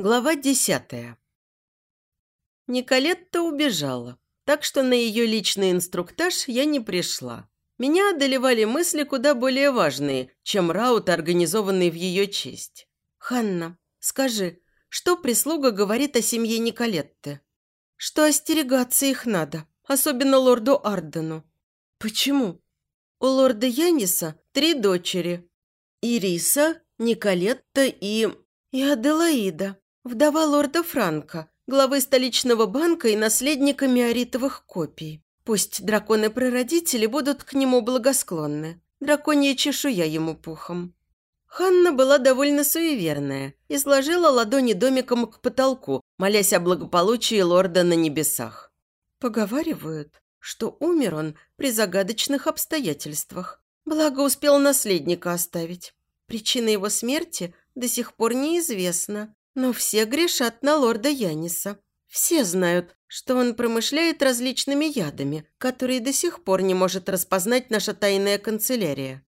Глава десятая. Николетта убежала, так что на ее личный инструктаж я не пришла. Меня одолевали мысли куда более важные, чем раут, организованный в ее честь. «Ханна, скажи, что прислуга говорит о семье Николетты?» «Что остерегаться их надо, особенно лорду Ардену». «Почему?» «У лорда Яниса три дочери. Ириса, Николетта и... и Аделаида, вдова лорда Франка, главы столичного банка и наследника миоритовых копий. Пусть драконы-прародители будут к нему благосклонны. Драконья чешуя ему пухом. Ханна была довольно суеверная и сложила ладони домиком к потолку, молясь о благополучии лорда на небесах. Поговаривают, что умер он при загадочных обстоятельствах. Благо успел наследника оставить. Причина его смерти до сих пор неизвестна, но все грешат на лорда Яниса. Все знают, что он промышляет различными ядами, которые до сих пор не может распознать наша тайная канцелярия.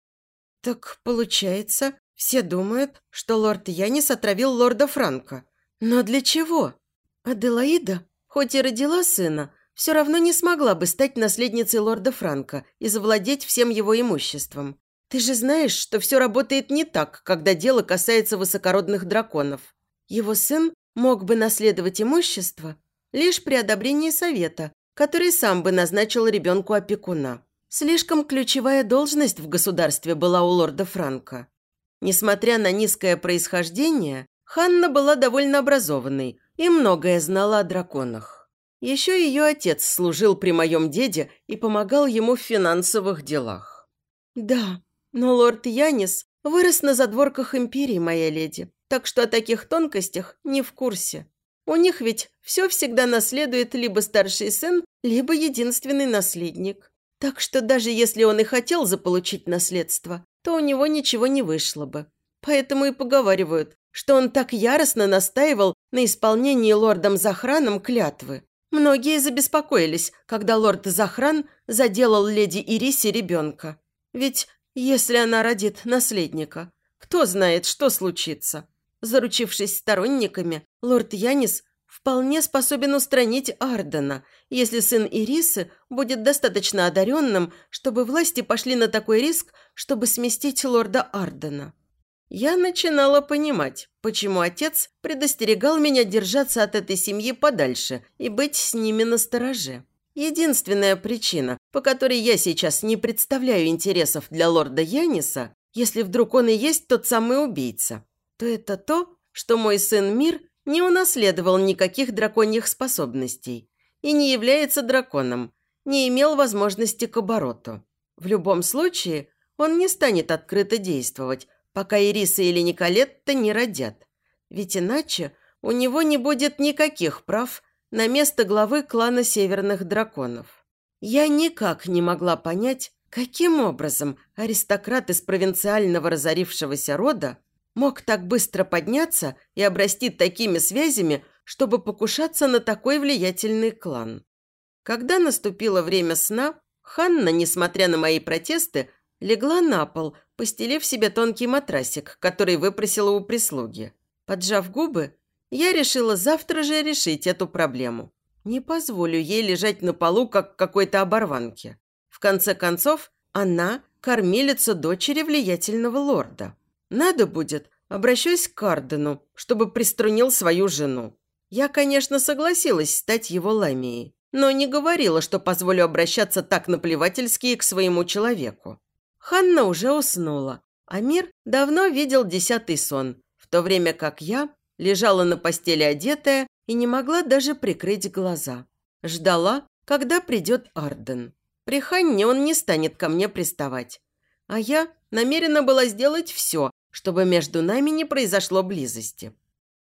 Так получается, все думают, что лорд Янис отравил лорда Франка. Но для чего? Аделаида, хоть и родила сына, все равно не смогла бы стать наследницей лорда Франка и завладеть всем его имуществом. Ты же знаешь, что все работает не так, когда дело касается высокородных драконов. Его сын мог бы наследовать имущество лишь при одобрении совета, который сам бы назначил ребенку опекуна. Слишком ключевая должность в государстве была у лорда Франка. Несмотря на низкое происхождение, Ханна была довольно образованной и многое знала о драконах. Еще ее отец служил при моем деде и помогал ему в финансовых делах. «Да, но лорд Янис вырос на задворках империи, моя леди, так что о таких тонкостях не в курсе. У них ведь все всегда наследует либо старший сын, либо единственный наследник. Так что даже если он и хотел заполучить наследство, то у него ничего не вышло бы. Поэтому и поговаривают, что он так яростно настаивал на исполнении лордом Захраном клятвы. Многие забеспокоились, когда лорд Захран заделал леди Ирисе ребенка. Ведь если она родит наследника, кто знает, что случится. Заручившись сторонниками, лорд Янис вполне способен устранить Ардена, если сын Ирисы будет достаточно одаренным, чтобы власти пошли на такой риск, чтобы сместить лорда Ардена. Я начинала понимать, почему отец предостерегал меня держаться от этой семьи подальше и быть с ними настороже. Единственная причина, по которой я сейчас не представляю интересов для лорда Яниса, если вдруг он и есть тот самый убийца, то это то, что мой сын Мир не унаследовал никаких драконьих способностей и не является драконом, не имел возможности к обороту. В любом случае, он не станет открыто действовать, пока Ириса или Николетта не родят. Ведь иначе у него не будет никаких прав на место главы клана Северных Драконов. Я никак не могла понять, каким образом аристократ из провинциального разорившегося рода мог так быстро подняться и обрасти такими связями, чтобы покушаться на такой влиятельный клан. Когда наступило время сна, Ханна, несмотря на мои протесты, легла на пол, постелив себе тонкий матрасик, который выпросила у прислуги. Поджав губы, я решила завтра же решить эту проблему. Не позволю ей лежать на полу, как какой-то оборванке. В конце концов, она – кормилица дочери влиятельного лорда. Надо будет, обращусь к Кардену, чтобы приструнил свою жену. Я, конечно, согласилась стать его ламией, но не говорила, что позволю обращаться так наплевательски к своему человеку. Ханна уже уснула, а Мир давно видел десятый сон, в то время как я лежала на постели одетая и не могла даже прикрыть глаза. Ждала, когда придет Арден. При Ханне он не станет ко мне приставать. А я намерена была сделать все, чтобы между нами не произошло близости.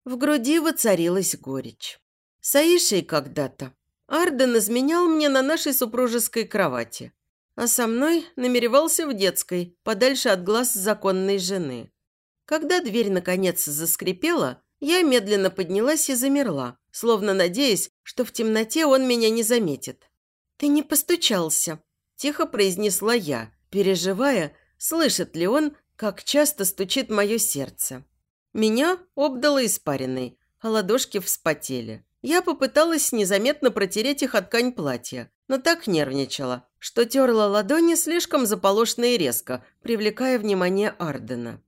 В груди воцарилась горечь. С Аишей когда-то Арден изменял мне на нашей супружеской кровати, а со мной намеревался в детской, подальше от глаз законной жены. Когда дверь наконец заскрипела, я медленно поднялась и замерла, словно надеясь, что в темноте он меня не заметит. «Ты не постучался», – тихо произнесла я, переживая, слышит ли он, как часто стучит мое сердце. Меня обдало испариной, а ладошки вспотели. Я попыталась незаметно протереть их от ткань платья, но так нервничала, что терла ладони слишком заполошно и резко, привлекая внимание Ардена.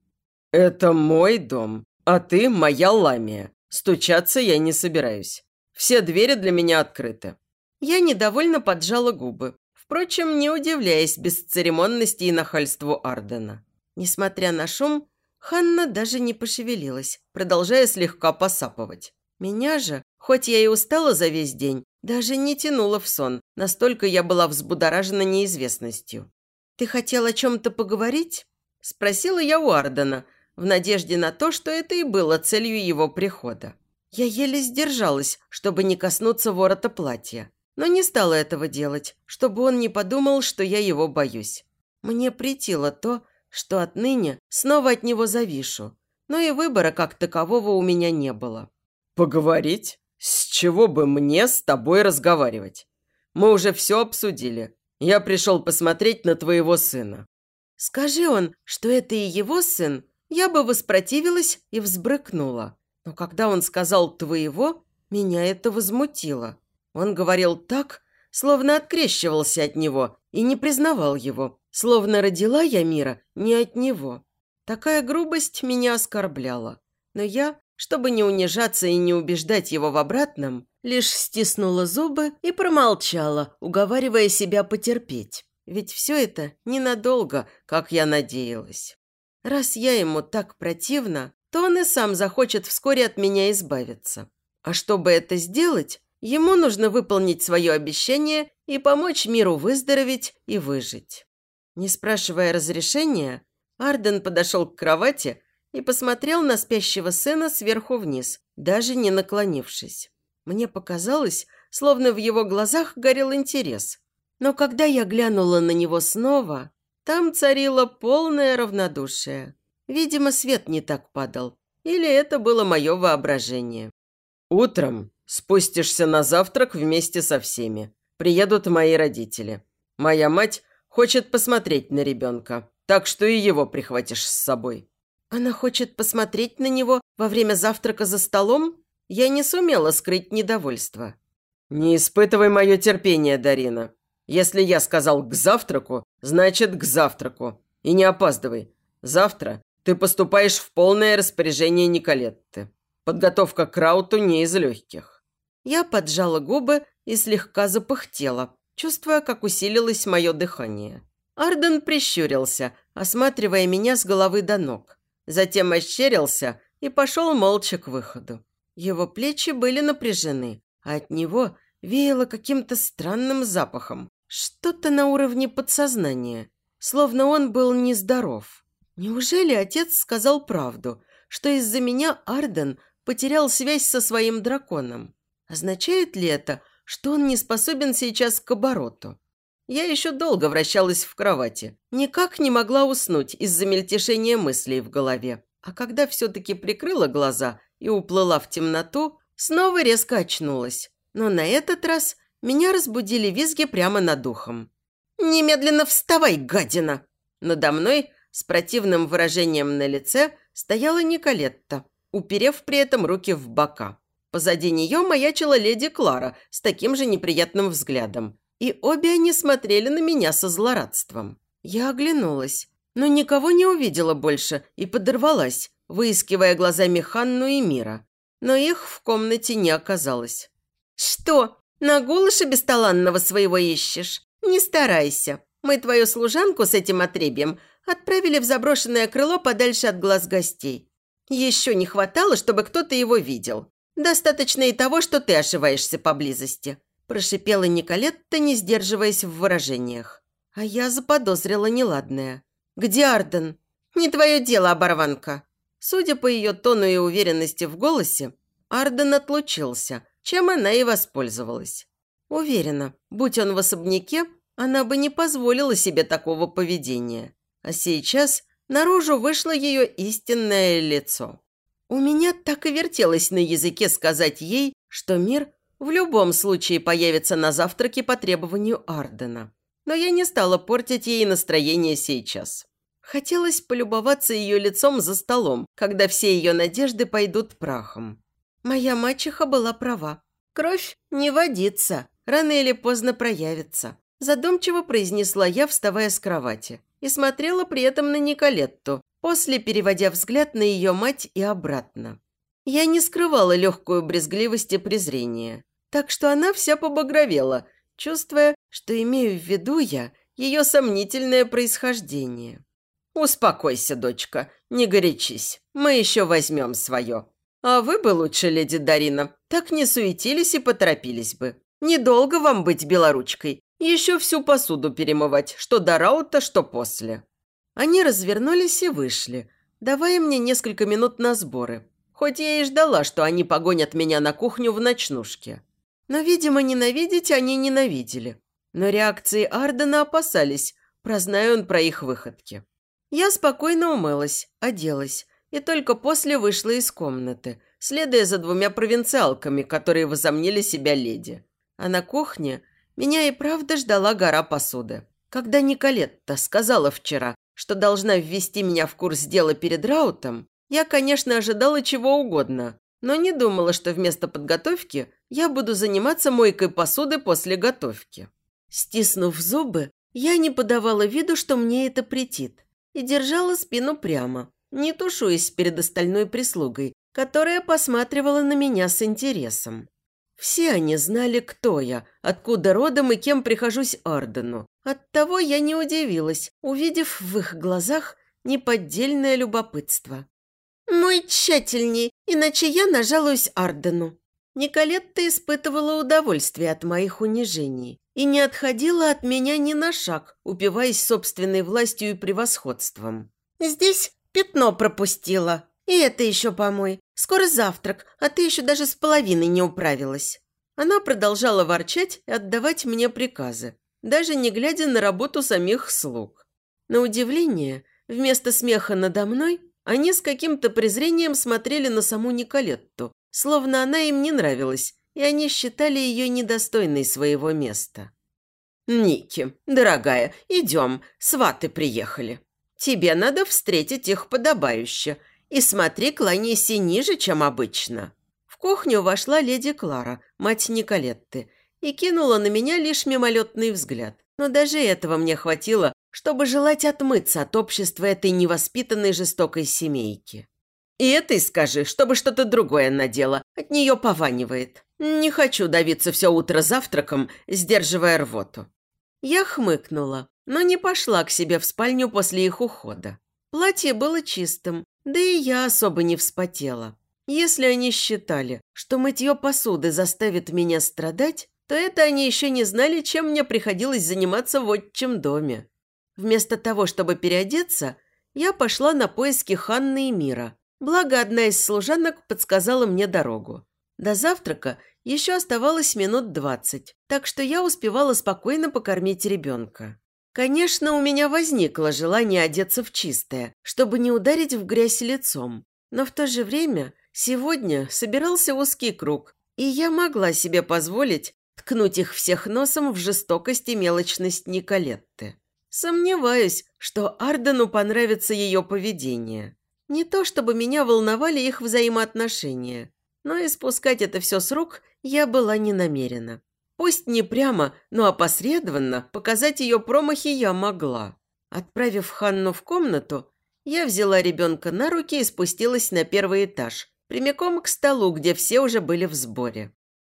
«Это мой дом, а ты моя ламия. Стучаться я не собираюсь. Все двери для меня открыты». Я недовольно поджала губы, впрочем, не удивляясь бесцеремонности и нахальству Ардена. Несмотря на шум, Ханна даже не пошевелилась, продолжая слегка посапывать. Меня же, хоть я и устала за весь день, даже не тянула в сон, настолько я была взбудоражена неизвестностью. «Ты хотел о чем-то поговорить?» – спросила я у Ардена, в надежде на то, что это и было целью его прихода. Я еле сдержалась, чтобы не коснуться ворота платья, но не стала этого делать, чтобы он не подумал, что я его боюсь. Мне притило то, что отныне снова от него завишу, но и выбора как такового у меня не было. «Поговорить? С чего бы мне с тобой разговаривать? Мы уже все обсудили. Я пришел посмотреть на твоего сына». Скажи он, что это и его сын, я бы воспротивилась и взбрыкнула. Но когда он сказал «твоего», меня это возмутило. Он говорил так, словно открещивался от него и не признавал его, словно родила я мира не от него. Такая грубость меня оскорбляла. Но я чтобы не унижаться и не убеждать его в обратном, лишь стиснула зубы и промолчала, уговаривая себя потерпеть. Ведь все это ненадолго, как я надеялась. Раз я ему так противна, то он и сам захочет вскоре от меня избавиться. А чтобы это сделать, ему нужно выполнить свое обещание и помочь миру выздороветь и выжить. Не спрашивая разрешения, Арден подошел к кровати и посмотрел на спящего сына сверху вниз, даже не наклонившись. Мне показалось, словно в его глазах горел интерес. Но когда я глянула на него снова, там царило полное равнодушие. Видимо, свет не так падал. Или это было мое воображение. «Утром спустишься на завтрак вместе со всеми. Приедут мои родители. Моя мать хочет посмотреть на ребенка, так что и его прихватишь с собой». Она хочет посмотреть на него во время завтрака за столом? Я не сумела скрыть недовольство. «Не испытывай мое терпение, Дарина. Если я сказал «к завтраку», значит «к завтраку». И не опаздывай. Завтра ты поступаешь в полное распоряжение Николетты. Подготовка к рауту не из легких». Я поджала губы и слегка запыхтела, чувствуя, как усилилось мое дыхание. Арден прищурился, осматривая меня с головы до ног. Затем ощерился и пошел молча к выходу. Его плечи были напряжены, а от него веяло каким-то странным запахом. Что-то на уровне подсознания, словно он был нездоров. Неужели отец сказал правду, что из-за меня Арден потерял связь со своим драконом? Означает ли это, что он не способен сейчас к обороту? Я еще долго вращалась в кровати. Никак не могла уснуть из-за мельтешения мыслей в голове. А когда все-таки прикрыла глаза и уплыла в темноту, снова резко очнулась. Но на этот раз меня разбудили визги прямо над ухом. «Немедленно вставай, гадина!» Надо мной с противным выражением на лице стояла Николетта, уперев при этом руки в бока. Позади нее маячила леди Клара с таким же неприятным взглядом и обе они смотрели на меня со злорадством. Я оглянулась, но никого не увидела больше и подорвалась, выискивая глазами Ханну и Мира. Но их в комнате не оказалось. «Что, на голыша бесталанного своего ищешь? Не старайся. Мы твою служанку с этим отребием отправили в заброшенное крыло подальше от глаз гостей. Еще не хватало, чтобы кто-то его видел. Достаточно и того, что ты ошиваешься поблизости прошипела Николетта, не сдерживаясь в выражениях. А я заподозрила неладное. «Где Арден?» «Не твое дело, оборванка!» Судя по ее тону и уверенности в голосе, Арден отлучился, чем она и воспользовалась. Уверена, будь он в особняке, она бы не позволила себе такого поведения. А сейчас наружу вышло ее истинное лицо. У меня так и вертелось на языке сказать ей, что мир в любом случае появится на завтраке по требованию Ардена. Но я не стала портить ей настроение сейчас. Хотелось полюбоваться ее лицом за столом, когда все ее надежды пойдут прахом. Моя мачеха была права. Кровь не водится, рано или поздно проявится. Задумчиво произнесла я, вставая с кровати, и смотрела при этом на Николетту, после переводя взгляд на ее мать и обратно. Я не скрывала легкую брезгливость и презрение, так что она вся побагровела, чувствуя, что имею в виду я ее сомнительное происхождение. «Успокойся, дочка, не горячись, мы еще возьмем свое. А вы бы лучше, леди Дарина, так не суетились и поторопились бы. Недолго вам быть белоручкой, еще всю посуду перемывать, что до раута, что после». Они развернулись и вышли, давая мне несколько минут на сборы. Хоть я и ждала, что они погонят меня на кухню в ночнушке. Но, видимо, ненавидеть они ненавидели. Но реакции Ардена опасались, прозная он про их выходки. Я спокойно умылась, оделась и только после вышла из комнаты, следуя за двумя провинциалками, которые возомнили себя леди. А на кухне меня и правда ждала гора посуды. Когда Николетта сказала вчера, что должна ввести меня в курс дела перед Раутом, я, конечно, ожидала чего угодно, но не думала, что вместо подготовки я буду заниматься мойкой посуды после готовки. Стиснув зубы, я не подавала виду, что мне это претит, и держала спину прямо, не тушуясь перед остальной прислугой, которая посматривала на меня с интересом. Все они знали, кто я, откуда родом и кем прихожусь Ардену. Оттого я не удивилась, увидев в их глазах неподдельное любопытство. «Мой тщательней, иначе я нажалуюсь Ардену». Николетта испытывала удовольствие от моих унижений и не отходила от меня ни на шаг, упиваясь собственной властью и превосходством. «Здесь пятно пропустила», и это еще помой. Скоро завтрак, а ты еще даже с половиной не управилась». Она продолжала ворчать и отдавать мне приказы, даже не глядя на работу самих слуг. На удивление, вместо смеха надо мной, они с каким-то презрением смотрели на саму Николетту, словно она им не нравилась, и они считали ее недостойной своего места. «Ники, дорогая, идем, сваты приехали. Тебе надо встретить их подобающе, и смотри, кланяйся ниже, чем обычно». В кухню вошла леди Клара, мать Николетты, и кинула на меня лишь мимолетный взгляд. Но даже этого мне хватило, чтобы желать отмыться от общества этой невоспитанной жестокой семейки. И этой скажи, чтобы что-то другое надела, от нее пованивает. Не хочу давиться все утро завтраком, сдерживая рвоту. Я хмыкнула, но не пошла к себе в спальню после их ухода. Платье было чистым, да и я особо не вспотела. Если они считали, что мытье посуды заставит меня страдать, то это они еще не знали, чем мне приходилось заниматься в отчим доме. Вместо того, чтобы переодеться, я пошла на поиски Ханны и Мира. Благо, одна из служанок подсказала мне дорогу. До завтрака еще оставалось минут двадцать, так что я успевала спокойно покормить ребенка. Конечно, у меня возникло желание одеться в чистое, чтобы не ударить в грязь лицом. Но в то же время сегодня собирался узкий круг, и я могла себе позволить ткнуть их всех носом в жестокость и мелочность Николетты. Сомневаюсь, что Ардену понравится ее поведение. Не то чтобы меня волновали их взаимоотношения, но испускать это все с рук я была не намерена. Пусть не прямо, но опосредованно показать ее промахи я могла. Отправив Ханну в комнату, я взяла ребенка на руки и спустилась на первый этаж, прямиком к столу, где все уже были в сборе.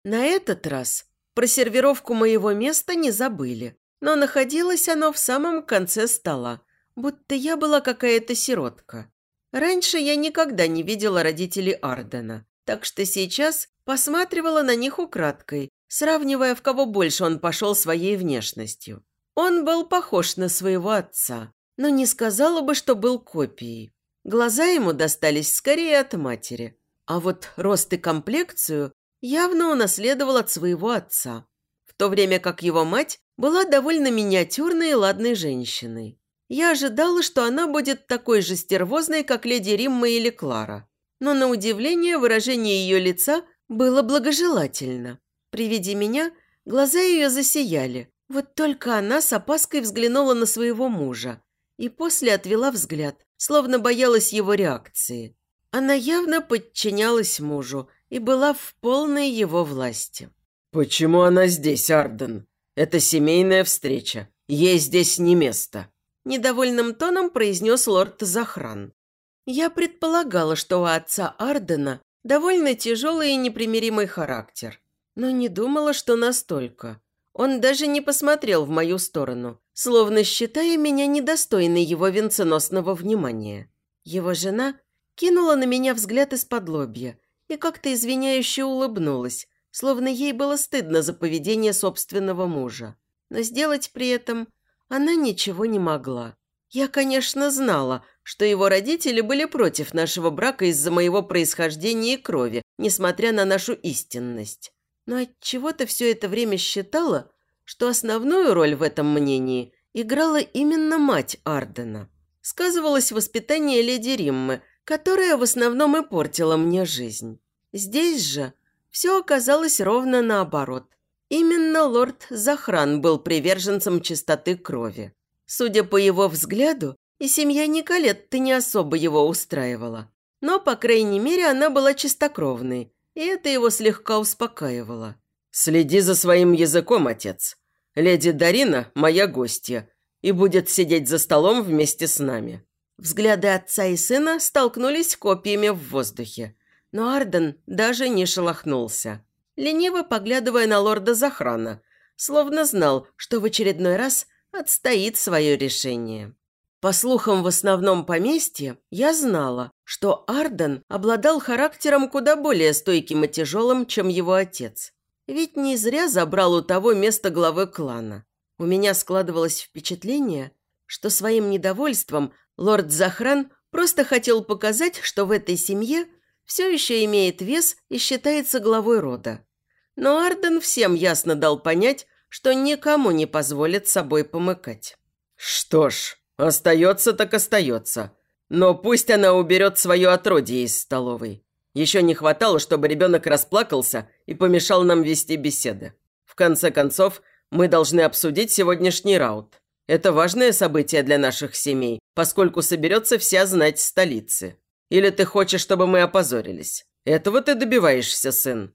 На этот раз про сервировку моего места не забыли, но находилось оно в самом конце стола, будто я была какая-то сиротка. Раньше я никогда не видела родителей Ардена, так что сейчас посматривала на них украдкой, сравнивая, в кого больше он пошел своей внешностью. Он был похож на своего отца, но не сказала бы, что был копией. Глаза ему достались скорее от матери, а вот рост и комплекцию явно унаследовал от своего отца, в то время как его мать была довольно миниатюрной и ладной женщиной. Я ожидала, что она будет такой же стервозной, как леди Римма или Клара. Но на удивление выражение ее лица было благожелательно. При виде меня глаза ее засияли. Вот только она с опаской взглянула на своего мужа и после отвела взгляд, словно боялась его реакции. Она явно подчинялась мужу и была в полной его власти. «Почему она здесь, Арден? Это семейная встреча. Ей здесь не место», – недовольным тоном произнес лорд Захран. Я предполагала, что у отца Ардена довольно тяжелый и непримиримый характер, но не думала, что настолько. Он даже не посмотрел в мою сторону, словно считая меня недостойной его венценосного внимания. Его жена кинула на меня взгляд из-под лобья и как-то извиняюще улыбнулась, словно ей было стыдно за поведение собственного мужа. Но сделать при этом она ничего не могла. Я, конечно, знала, что его родители были против нашего брака из-за моего происхождения и крови, несмотря на нашу истинность. Но от чего то все это время считала, что основную роль в этом мнении играла именно мать Ардена. Сказывалось воспитание леди Риммы, которая в основном и портила мне жизнь. Здесь же все оказалось ровно наоборот. Именно лорд Захран был приверженцем чистоты крови. Судя по его взгляду, и семья Николетты не особо его устраивала. Но, по крайней мере, она была чистокровной, и это его слегка успокаивало. «Следи за своим языком, отец. Леди Дарина – моя гостья, и будет сидеть за столом вместе с нами». Взгляды отца и сына столкнулись копьями в воздухе, но Арден даже не шелохнулся, лениво поглядывая на лорда Захрана, словно знал, что в очередной раз отстоит свое решение. По слухам в основном поместье, я знала, что Арден обладал характером куда более стойким и тяжелым, чем его отец. Ведь не зря забрал у того место главы клана. У меня складывалось впечатление, что своим недовольством лорд Захран просто хотел показать, что в этой семье все еще имеет вес и считается главой рода. Но Арден всем ясно дал понять, что никому не позволит собой помыкать. «Что ж», «Остается так остается. Но пусть она уберет свое отродье из столовой. Еще не хватало, чтобы ребенок расплакался и помешал нам вести беседы. В конце концов, мы должны обсудить сегодняшний раут. Это важное событие для наших семей, поскольку соберется вся знать столицы. Или ты хочешь, чтобы мы опозорились? Этого ты добиваешься, сын?»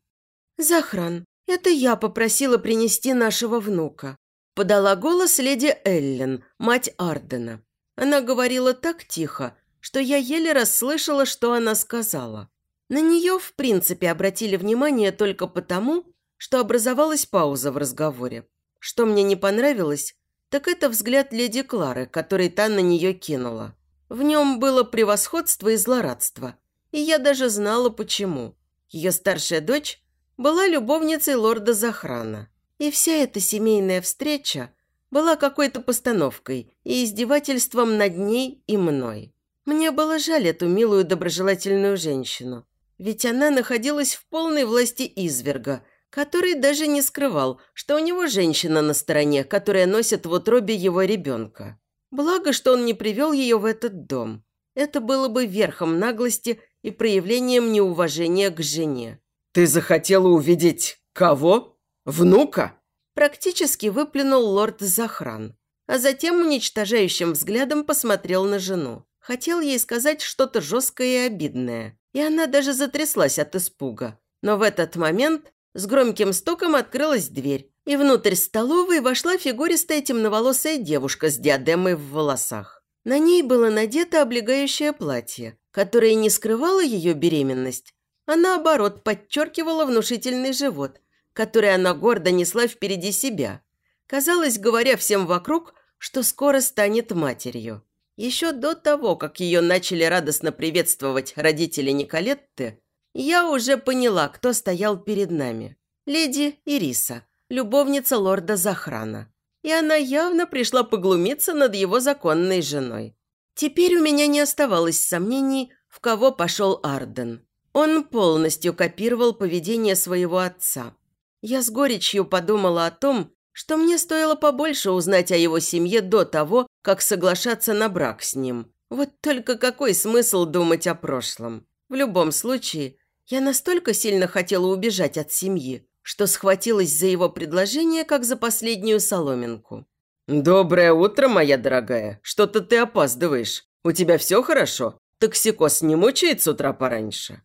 «Захран, это я попросила принести нашего внука. Подала голос леди Эллен, мать Ардена. Она говорила так тихо, что я еле расслышала, что она сказала. На нее, в принципе, обратили внимание только потому, что образовалась пауза в разговоре. Что мне не понравилось, так это взгляд леди Клары, который та на нее кинула. В нем было превосходство и злорадство, и я даже знала, почему. Ее старшая дочь была любовницей лорда Захрана. И вся эта семейная встреча была какой-то постановкой и издевательством над ней и мной. Мне было жаль эту милую доброжелательную женщину, ведь она находилась в полной власти изверга, который даже не скрывал, что у него женщина на стороне, которая носит в утробе его ребенка. Благо, что он не привел ее в этот дом. Это было бы верхом наглости и проявлением неуважения к жене. «Ты захотела увидеть кого?» «Внука?» Практически выплюнул лорд Захран, а затем уничтожающим взглядом посмотрел на жену. Хотел ей сказать что-то жесткое и обидное, и она даже затряслась от испуга. Но в этот момент с громким стуком открылась дверь, и внутрь столовой вошла фигуристая темноволосая девушка с диадемой в волосах. На ней было надето облегающее платье, которое не скрывало ее беременность, а наоборот подчеркивало внушительный живот – который она гордо несла впереди себя, казалось, говоря всем вокруг, что скоро станет матерью. Еще до того, как ее начали радостно приветствовать родители Николетты, я уже поняла, кто стоял перед нами. Леди Ириса, любовница лорда Захрана. И она явно пришла поглумиться над его законной женой. Теперь у меня не оставалось сомнений, в кого пошел Арден. Он полностью копировал поведение своего отца. Я с горечью подумала о том, что мне стоило побольше узнать о его семье до того, как соглашаться на брак с ним. Вот только какой смысл думать о прошлом? В любом случае, я настолько сильно хотела убежать от семьи, что схватилась за его предложение, как за последнюю соломинку. «Доброе утро, моя дорогая. Что-то ты опаздываешь. У тебя все хорошо? Токсикоз не мучает с утра пораньше?»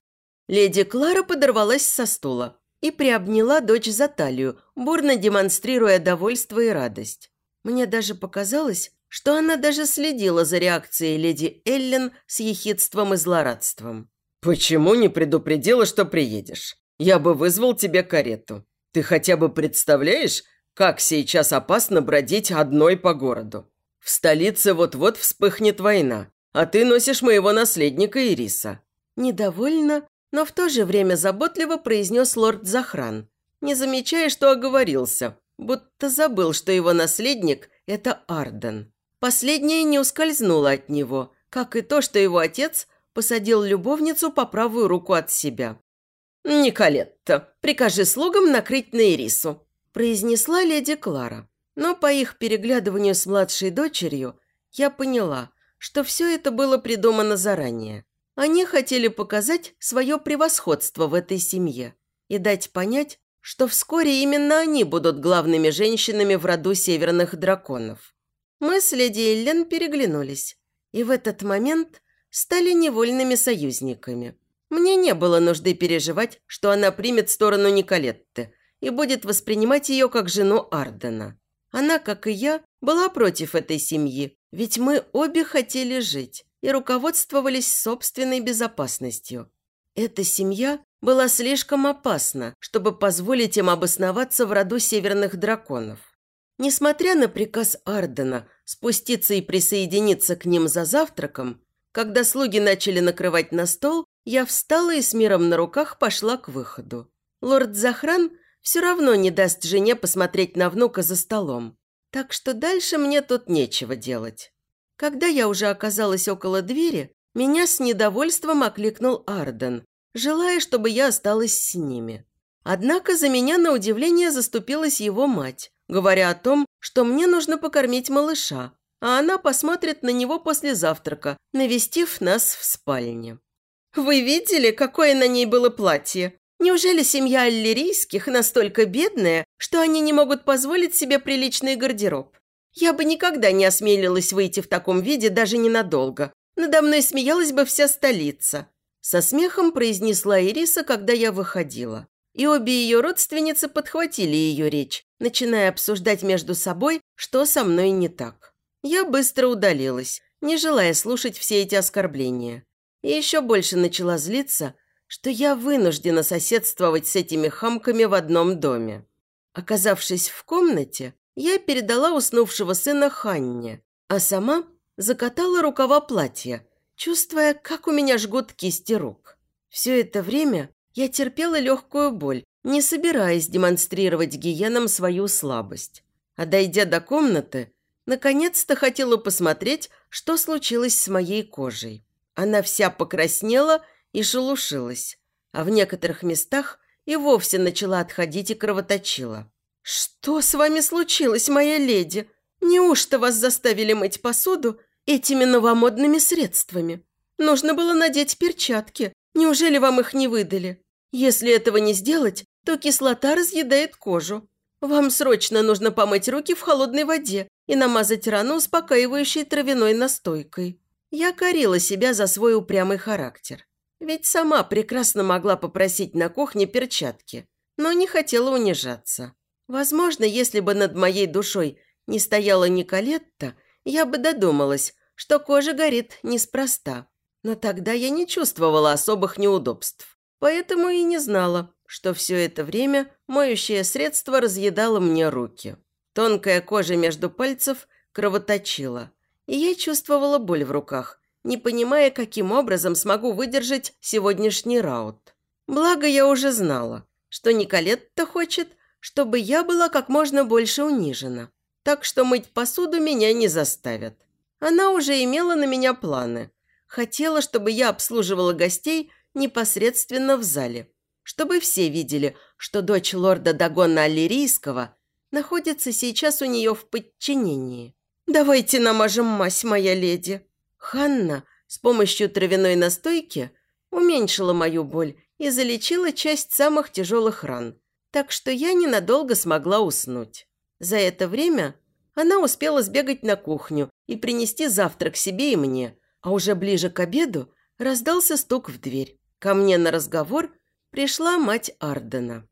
Леди Клара подорвалась со стула и приобняла дочь за талию, бурно демонстрируя довольство и радость. Мне даже показалось, что она даже следила за реакцией леди Эллен с ехидством и злорадством. «Почему не предупредила, что приедешь? Я бы вызвал тебе карету. Ты хотя бы представляешь, как сейчас опасно бродить одной по городу? В столице вот-вот вспыхнет война, а ты носишь моего наследника Ириса». Недовольно но в то же время заботливо произнес лорд Захран, не замечая, что оговорился, будто забыл, что его наследник – это Арден. Последнее не ускользнуло от него, как и то, что его отец посадил любовницу по правую руку от себя. «Николетта, прикажи слугам накрыть на Ирису», – произнесла леди Клара. Но по их переглядыванию с младшей дочерью я поняла, что все это было придумано заранее. Они хотели показать свое превосходство в этой семье и дать понять, что вскоре именно они будут главными женщинами в роду северных драконов. Мы с леди Эллен переглянулись, и в этот момент стали невольными союзниками. Мне не было нужды переживать, что она примет сторону Николетты и будет воспринимать ее как жену Ардена. Она, как и я, была против этой семьи, ведь мы обе хотели жить и руководствовались собственной безопасностью. Эта семья была слишком опасна, чтобы позволить им обосноваться в роду северных драконов. Несмотря на приказ Ардена спуститься и присоединиться к ним за завтраком, когда слуги начали накрывать на стол, я встала и с миром на руках пошла к выходу. Лорд Захран все равно не даст жене посмотреть на внука за столом, так что дальше мне тут нечего делать. Когда я уже оказалась около двери, меня с недовольством окликнул Арден, желая, чтобы я осталась с ними. Однако за меня, на удивление, заступилась его мать, говоря о том, что мне нужно покормить малыша, а она посмотрит на него после завтрака, навестив нас в спальне. «Вы видели, какое на ней было платье? Неужели семья аллерийских настолько бедная, что они не могут позволить себе приличный гардероб? Я бы никогда не осмелилась выйти в таком виде даже ненадолго. Надо мной смеялась бы вся столица. Со смехом произнесла Ириса, когда я выходила. И обе ее родственницы подхватили ее речь, начиная обсуждать между собой, что со мной не так. Я быстро удалилась, не желая слушать все эти оскорбления. И еще больше начала злиться, что я вынуждена соседствовать с этими хамками в одном доме. Оказавшись в комнате, я передала уснувшего сына Ханне, а сама закатала рукава платья, чувствуя, как у меня жгут кисти рук. Все это время я терпела легкую боль, не собираясь демонстрировать гиенам свою слабость. А дойдя до комнаты, наконец-то хотела посмотреть, что случилось с моей кожей. Она вся покраснела и шелушилась, а в некоторых местах и вовсе начала отходить и кровоточила. «Что с вами случилось, моя леди? Неужто вас заставили мыть посуду этими новомодными средствами? Нужно было надеть перчатки. Неужели вам их не выдали? Если этого не сделать, то кислота разъедает кожу. Вам срочно нужно помыть руки в холодной воде и намазать рану успокаивающей травяной настойкой». Я корила себя за свой упрямый характер. Ведь сама прекрасно могла попросить на кухне перчатки, но не хотела унижаться. Возможно, если бы над моей душой не стояла Николетта, я бы додумалась, что кожа горит неспроста. Но тогда я не чувствовала особых неудобств. Поэтому и не знала, что все это время моющее средство разъедало мне руки. Тонкая кожа между пальцев кровоточила, и я чувствовала боль в руках, не понимая, каким образом смогу выдержать сегодняшний раут. Благо, я уже знала, что Николетта хочет, чтобы я была как можно больше унижена. Так что мыть посуду меня не заставят. Она уже имела на меня планы. Хотела, чтобы я обслуживала гостей непосредственно в зале. Чтобы все видели, что дочь лорда Дагона Аллирийского находится сейчас у нее в подчинении. «Давайте намажем мазь, моя леди». Ханна с помощью травяной настойки уменьшила мою боль и залечила часть самых тяжелых ран так что я ненадолго смогла уснуть. За это время она успела сбегать на кухню и принести завтрак себе и мне, а уже ближе к обеду раздался стук в дверь. Ко мне на разговор пришла мать Ардена.